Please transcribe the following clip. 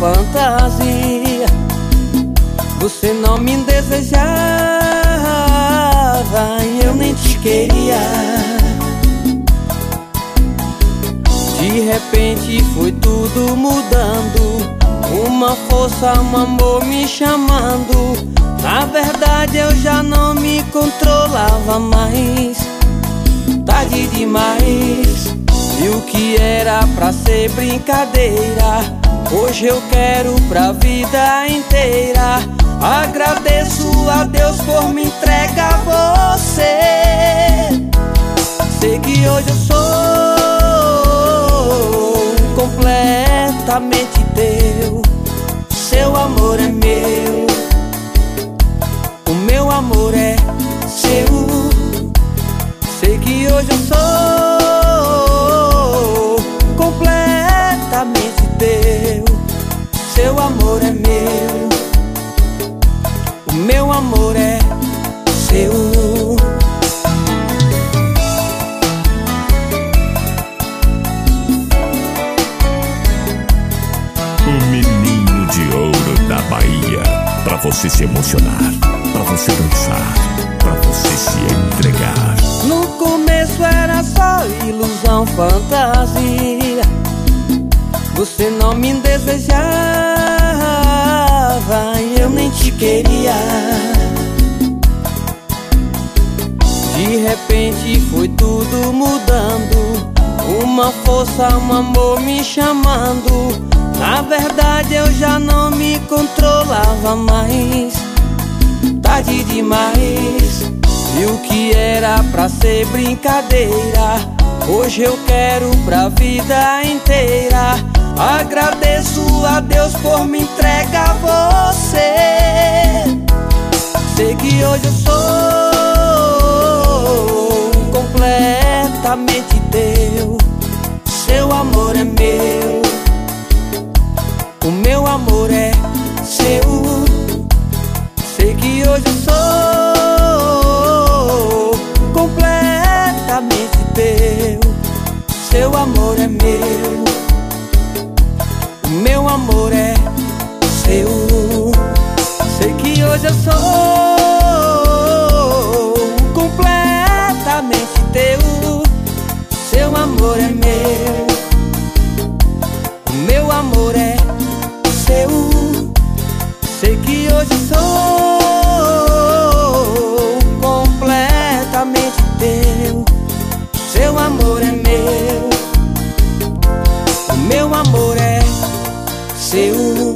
fantasia. Você não me desejava e eu nem te queria. De repente foi tudo mudando. Uma força, um amor me chamando. Na verdade eu já não me controlava mais. Tarde demais. E o que era pra ser brincadeira Hoje eu quero pra vida inteira. Agradeço a Deus por me entregar você. Sei que hoje eu sou completamente teu. Seu amor é meu amor é meu, o meu amor é seu. O menino de ouro da Bahia, pra você se emocionar, pra você dançar, pra você se entregar. No começo era só ilusão, fantasia. Você não me desejava De repente foi tudo mudando. Uma força, um amor me chamando. Na verdade eu já não me controlava mais. Tarde demais. E o que era pra ser brincadeira, hoje eu quero pra vida inteira. Agradeço a Deus por me entregar hoje eu sou completamente teu Seu amor é meu meu amor é seu. Sei que hoje eu sou completamente teu. Seu amor é meu.